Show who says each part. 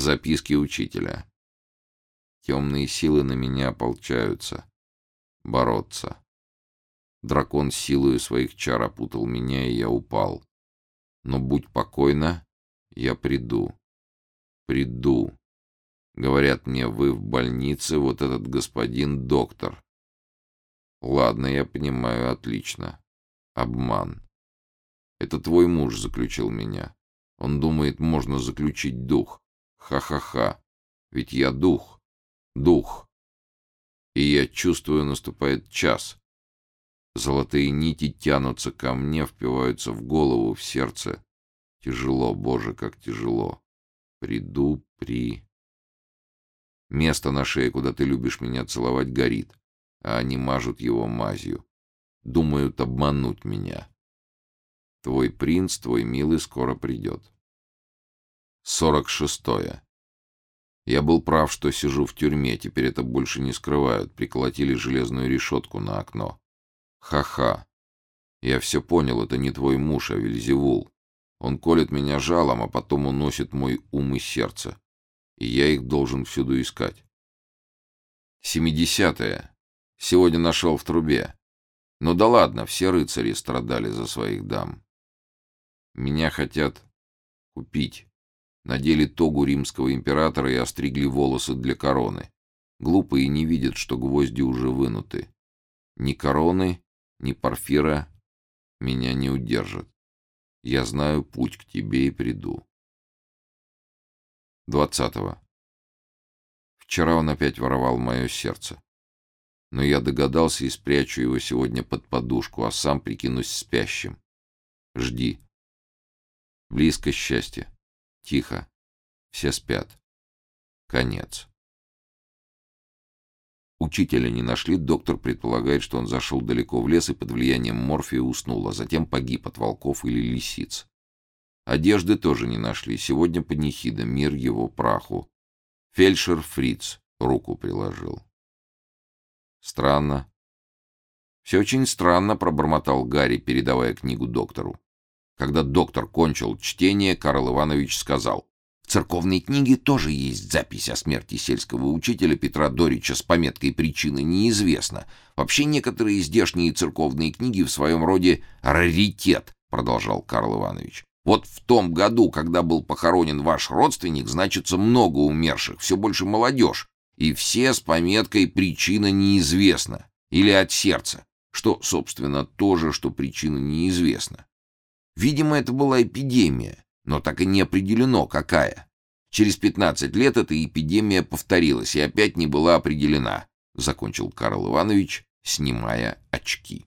Speaker 1: Записки учителя. Темные силы на меня ополчаются. Бороться. Дракон силою своих чар опутал меня, и я упал. Но будь покойна, я приду. Приду. Говорят мне, вы в больнице, вот этот господин доктор. Ладно, я понимаю, отлично. Обман. Это твой муж заключил меня. Он думает, можно заключить дух. Ха-ха-ха. Ведь я дух. Дух. И я чувствую, наступает час. Золотые нити тянутся ко мне, впиваются в голову, в сердце. Тяжело, Боже, как тяжело. Приду, при... Место на шее, куда ты любишь меня целовать, горит, а они мажут его мазью. Думают обмануть меня. Твой принц, твой милый, скоро придет. Сорок шестое. Я был прав, что сижу в тюрьме, теперь это больше не скрывают, приколотили железную решетку на окно. Ха-ха. Я все понял, это не твой муж, а Вельзевул. Он колет меня жалом, а потом уносит мой ум и сердце. И я их должен всюду искать. Семидесятое. Сегодня нашел в трубе. Ну да ладно, все рыцари страдали за своих дам. Меня хотят купить. Надели тогу римского императора и остригли волосы для короны. Глупые не видят, что гвозди уже вынуты. Ни короны, ни парфира меня не удержат. Я знаю путь к тебе и приду. Двадцатого. Вчера он опять воровал мое сердце. Но я догадался и спрячу его сегодня под подушку, а сам прикинусь спящим. Жди. Близко счастье. Тихо. Все спят. Конец. Учителя не нашли, доктор предполагает, что он зашел далеко в лес и под влиянием морфия уснул, а затем погиб от волков или лисиц. Одежды тоже не нашли. Сегодня панихида, мир его праху. Фельдшер Фриц руку приложил. Странно. Все очень странно, пробормотал Гарри, передавая книгу доктору. Когда доктор кончил чтение, Карл Иванович сказал, «В церковной книге тоже есть запись о смерти сельского учителя Петра Дорича с пометкой «Причины неизвестна». Вообще некоторые здешние церковные книги в своем роде раритет», — продолжал Карл Иванович. «Вот в том году, когда был похоронен ваш родственник, значится много умерших, все больше молодежь, и все с пометкой «Причина неизвестна» или «От сердца», что, собственно, то же, что причина неизвестна. Видимо, это была эпидемия, но так и не определено, какая. Через 15 лет эта эпидемия повторилась и опять не была определена, закончил Карл Иванович, снимая очки.